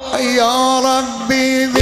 يا ربي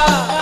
아, 아.